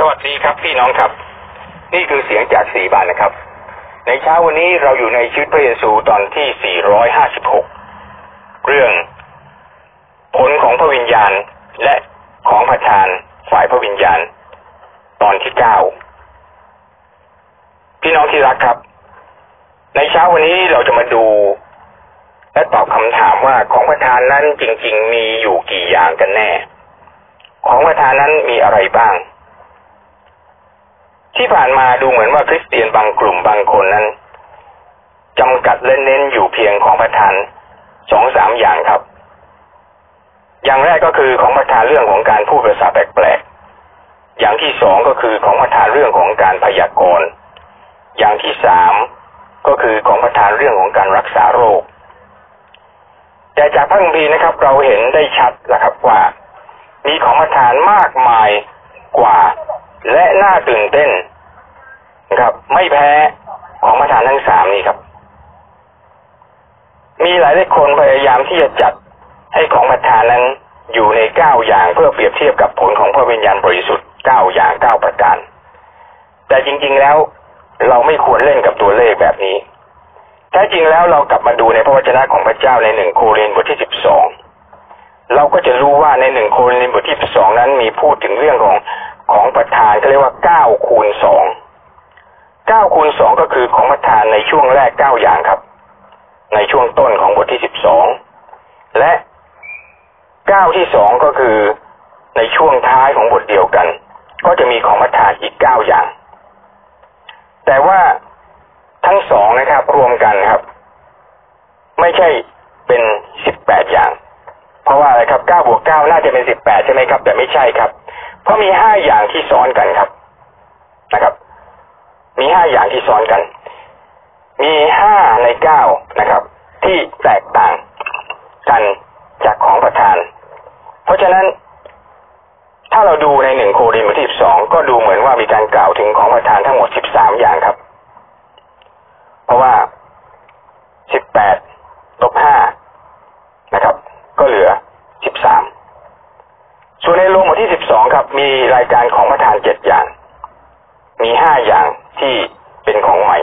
สวัสดีครับพี่น้องครับ นี่คือเสียงจากสีบานนะครับ ในเช้าวันนี้เราอยู่ในชีวิตพระเยซูตอนที่ 456 เรื่องผลของพระวิญญาณและของประธานฝ่ายพระวิญญาณ ตอนที่ 9 พี่น้องที่รักครับ ในเช้าวันนี้เราจะมาดู และตอบคำถามว่าของประธานนั้นจริง ๆ มีอยู่กี่อย่างกันแน่ ของประธานนั้นมีอะไรบ้าง ที่ผ่านมาดูเหมือนว่าคริสเตียนบางกลุ่มบางคนนั้นจำกัดและเน้นอยู่เพียงของประธานสองสามอย่างครับ อย่างแรกก็คือของประธานเรื่องของการพูดภาษาแปลกๆ อย่างที่สองก็คือของประธานเรื่องของการพยากรณ์ อย่างที่สามก็คือของประธานเรื่องของการรักษาโรค แต่จากพระคัมภีร์นะครับ เราเห็นได้ชัดแล้วครับว่า มีของประธานมากมายกว่า และน่าตื่นเต้น ครับ ไม่แพ้ของประธานทั้งสามนี้ครับ มีหลายหลายคนพยายามที่จะจัดให้ของประธานนั้นอยู่ในเก้าอย่างเพื่อเปรียบเทียบกับผลของพระวิญญาณบริสุทธิ์เก้าอย่างเก้าประการ แต่จริงๆแล้วเราไม่ควรเล่นกับตัวเลขแบบนี้แท้จริงแล้วเรากลับมาดูในพระวจนะของพระเจ้าในหนึ่งโครินธ์บทที่สิบสองเราก็จะรู้ว่าในหนึ่งโครินธ์บทที่สิบสองนั้นมีพูดถึงเรื่องของของประธานก็เรียกว่าเก้าคูณสอง เก้าคูณสองก็คือของประธานในช่วงแรกเก้าอย่างครับ ในช่วงต้นของบทที่สิบสองและเก้าที่สองก็คือในช่วงท้ายของบทเดียวกัน ก็จะมีของประธานอีกเก้าอย่าง แต่ว่าทั้งสองนะครับ รวมกันครับ ไม่ใช่เป็นสิบแปดอย่าง เพราะว่าอะไรครับเก้าบวกเก้าน่าจะเป็นสิบแปดใช่ไหมครับ แต่ไม่ใช่ครับ เพราะมีห้าอย่างที่ซ้อนกันครับนะครับ มีห้าอย่างที่ซ้อนกัน มีห้าในเก้านะครับ ที่แตกต่างกันจากของประธาน เพราะฉะนั้น ถ้าเราดูในหนึ่งโครินธ์บทที่สิบสองก็ดูเหมือนว่ามีการกล่าวถึงของประธานทั้งหมดสิบสามอย่างครับ เพราะว่าสิบแปดลบห้านะครับ ก็เหลือสิบสามส่วนในโลงบทที่สิบสองครับ มีรายการของประธานเจ็ดอย่าง มีห้าอย่าง ที่เป็นของใหม่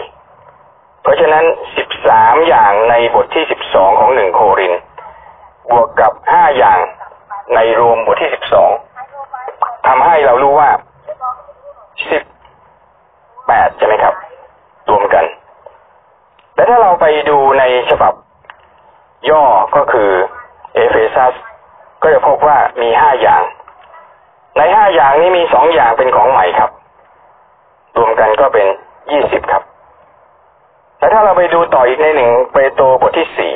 เพราะฉะนั้นสิบสามอย่างในบทที่สิบสองของหนึ่งโคริน บวกกับห้าอย่างในโรมบทที่สิบสองทำให้เรารู้ว่าสิบแปดใช่ไหมครับ รวมกันแต่ถ้าเราไปดูในฉบับ ย่อก็คือเอเฟซัสก็จะพบว่ามีห้าอย่าง ในห้าอย่างนี้มีสองอย่างเป็นของใหม่ครับ ก็เป็นยี่สิบครับ แต่ถ้าเราไปดูต่ออีกในหนึ่งเปโตรบทที่สี่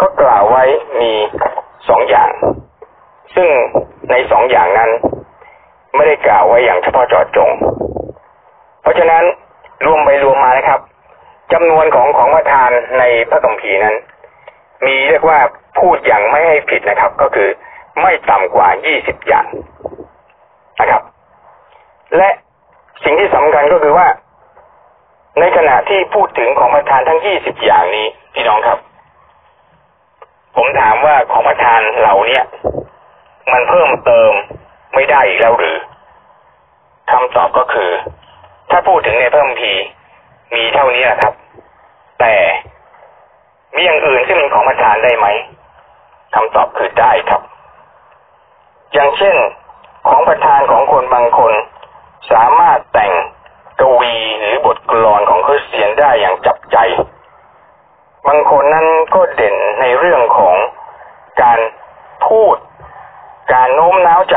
ก็กล่าวไว้มีสองอย่าง ซึ่งในสองอย่างนั้น ไม่ได้กล่าวไว้อย่างเฉพาะเจาะจง เพราะฉะนั้นรวมไปรวมมานะครับจำนวนของของประทานในพระคัมภีร์นั้น มีเรียกว่าพูดอย่างไม่ให้ผิดนะครับ ก็คือไม่ต่ำกว่ายี่สิบอย่างนะครับ และ สิ่งที่สำคัญก็คือว่า ในขณะที่พูดถึงของประทานทั้งยี่สิบอย่างนี้ พี่น้องครับ ผมถามว่าของประทานเหล่าเนี้ยมันเพิ่มเติมไม่ได้อีกแล้วหรือคำตอบก็คือ ถ้าพูดถึงในเพิ่มพีมีเท่านี้นะครับ แต่มีอย่างอื่นที่เป็นของประทานได้ไหมคำตอบคือได้ครับ อย่างเช่น ของประทานของคนบางคน สามารถแต่งกวีหรือบทกลอนของคริสเตียนได้อย่างจับใจ บางคนนั้นก็เด่นในเรื่องของการพูด การโน้มน้าวใจ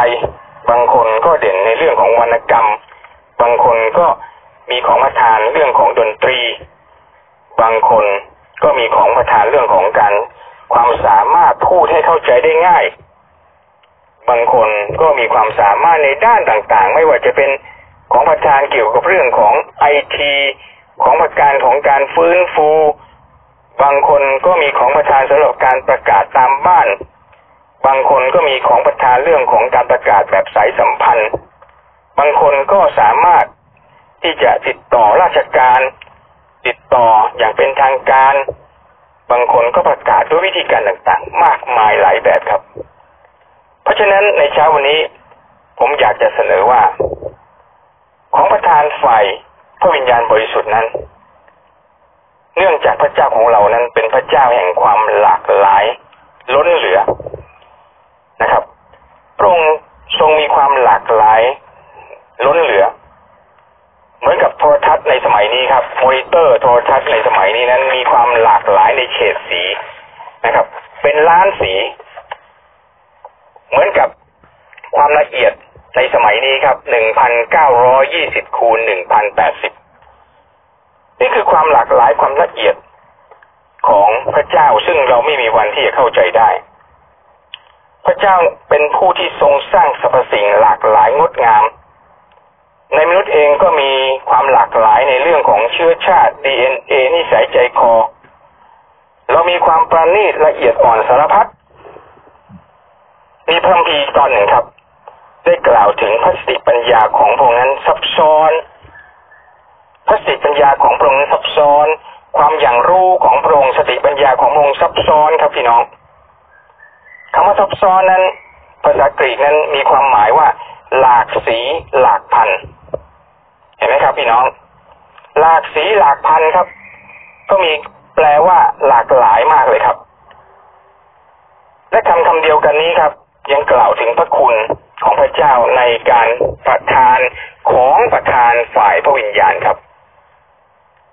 บางคนก็เด่นในเรื่องของวรรณกรรม บางคนก็มีของประทานเรื่องของดนตรี บางคนก็มีของประทานเรื่องของการความสามารถพูดให้เข้าใจได้ง่าย บางคนก็มีความสามารถในด้านต่างๆ ไม่ว่าจะเป็น ของประทานเกี่ยวกับเรื่องของไอทีของประการของการฟื้นฟู บางคนก็มีของประทานสำหรับการประกาศตามบ้าน บางคนก็มีของประทานเรื่องของการประกาศแบบสายสัมพันธ์ บางคนก็สามารถที่จะติดต่อราชการ ติดต่ออย่างเป็นทางการ บางคนก็ประกาศด้วยวิธีการต่างๆ มากมายหลายแบบครับ เพราะฉะนั้นในเช้าวันนี้ผมอยากจะเสนอว่า ของประธานฝ่ายพระวิญญาณบริสุทธิ์นั้น เนื่องจากพระเจ้าของเรานั้นเป็นพระเจ้าแห่งความหลากหลาย ล้นเหลือนะครับพระองค์ทรงมีความหลากหลาย ล้นเหลือ เหมือนกับโทรทัศน์ในสมัยนี้ครับมอนิเตอร์โทรทัศน์ในสมัยนี้นั้น มีความหลากหลายในเฉดสีนะครับ เป็นล้านสี เหมือนกับความละเอียด ในสมัยนี้ครับหนึ่งพันเก้าร้อยี่สิบคูณหนึ่งพันแปดสิบนี่คือความหลากหลายความละเอียดของพระเจ้าซึ่งเราไม่มีวันที่จะเข้าใจได้ พระเจ้าเป็นผู้ที่ทรงสร้างสรรพสิ่งหลากหลายงดงาม ในมนุษย์เองก็มีความหลากหลายในเรื่องของเชื้อชาติ DNA นิสัยใจคอ เรามีความประณีตละเอียดอ่อนสารพัดมีพระพีตอนหนึ่งครับ ได้กล่าวถึงพระสติปัญญาของพระองค์นั้นซับซ้อน พระสติปัญญาของพระองค์นั้นซับซ้อน ความอย่างรู้ของพระองค์สติปัญญาของพระองค์ซับซ้อนครับพี่น้องคำว่าซับซ้อนนั้น ภาษากรีกนั้นมีความหมายว่า หลากสีหลากพัน เห็นไหมครับ พี่น้อง หลากสีหลากพันครับ ก็มีแปลว่า หลากหลายมากเลยครับ และคำคำเดียวกันนี้ครับ ยังกล่าวถึงพระคุณ ของพระเจ้าในการประทานของประทานฝ่ายพระวิญญาณครับ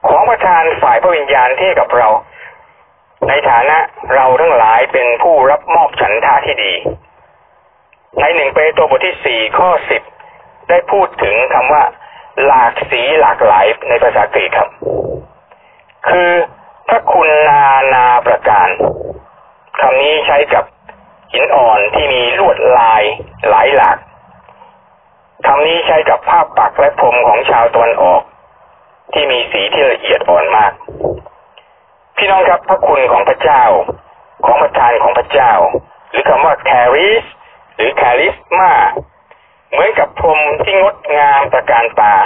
ของประทานฝ่ายพระวิญญาณที่กับเรา ในฐานะเราทั้งหลายเป็นผู้รับมอบฉันทาที่ดี ในหนึ่งเปโตรบทที่สี่ข้อสิบได้พูดถึงคำว่า หลากสีหลากหลายในภาษากรีกครับ คือพระคุณนานาประการคำนี้ใช้กับ หินอ่อนที่มีลวดลายหลายหลากคำนี้ใช้กับภาพปักและพรมของชาวตะวันออก ที่มีสีที่ละเอียดอ่อนมาก พี่น้องครับพระคุณของพระเจ้า ของประทานของพระเจ้า หรือคำว่า charis หรือ charisma เหมือนกับพรมที่งดงามประการตา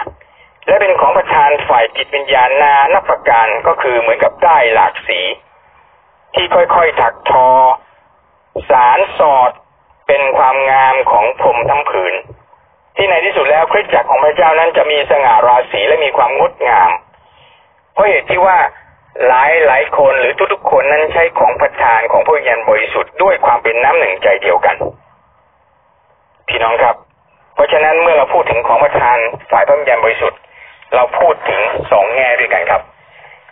และเป็นของประทานฝ่ายจิตวิญญาณนานับประการก็คือเหมือนกับได้หลากสี ที่ค่อยๆถักทอ สารสอดเป็นความงามของพรมทั้งผืน ที่ในที่สุดแล้วคริสตจักรของพระเจ้านั้นจะมีสง่าราศีและมีความงดงาม เพราะเหตุที่ว่าหลายหลายคนหรือทุกๆคนนั้นใช้ของประทานของพระวิญญาณบริสุทธิ์ด้วยความเป็นน้ำหนึ่งใจเดียวกัน พี่น้องครับ เพราะฉะนั้นเมื่อเราพูดถึงของประทานฝ่ายพระวิญญาณบริสุทธิ์ เราพูดถึงสองแง่ด้วยกันครับ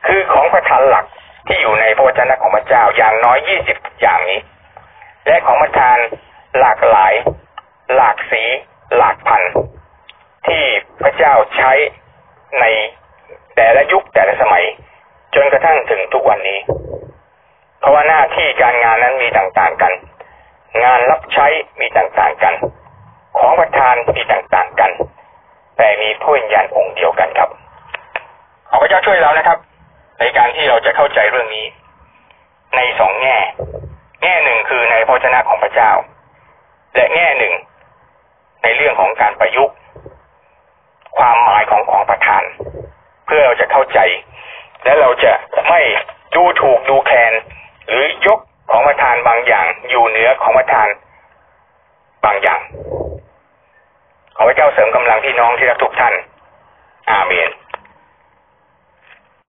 คือของประทานหลักที่อยู่ในพระวจนะของพระเจ้าอย่างน้อยยี่สิบอย่างนี้ และของประทานหลากหลาย หลากสีหลากพันที่พระเจ้าใช้ในแต่ละยุคแต่ละสมัย จนกระทั่งถึงทุกวันนี้ เพราะว่าหน้าที่การงานนั้นมีต่างๆกัน งานรับใช้มีต่างๆกัน ของประทานมีต่างๆกัน แต่มีผู้วิญญาณองค์เดียวกันครับขอพระเจ้าช่วยเรานะครับ ในการที่เราจะเข้าใจเรื่องนี้ ในสองแง่ จ้า และแง่หนึ่ง ในเรื่องของการประยุกต์ ความหมายของของประทาน เพื่อเราจะเข้าใจ และเราจะไม่ดูถูกดูแคลนหรือยกของประทานบางอย่างอยู่เหนือของประทานบางอย่าง ขอพระเจ้าเสริมกำลังพี่น้องที่รักทุกท่าน อาเมน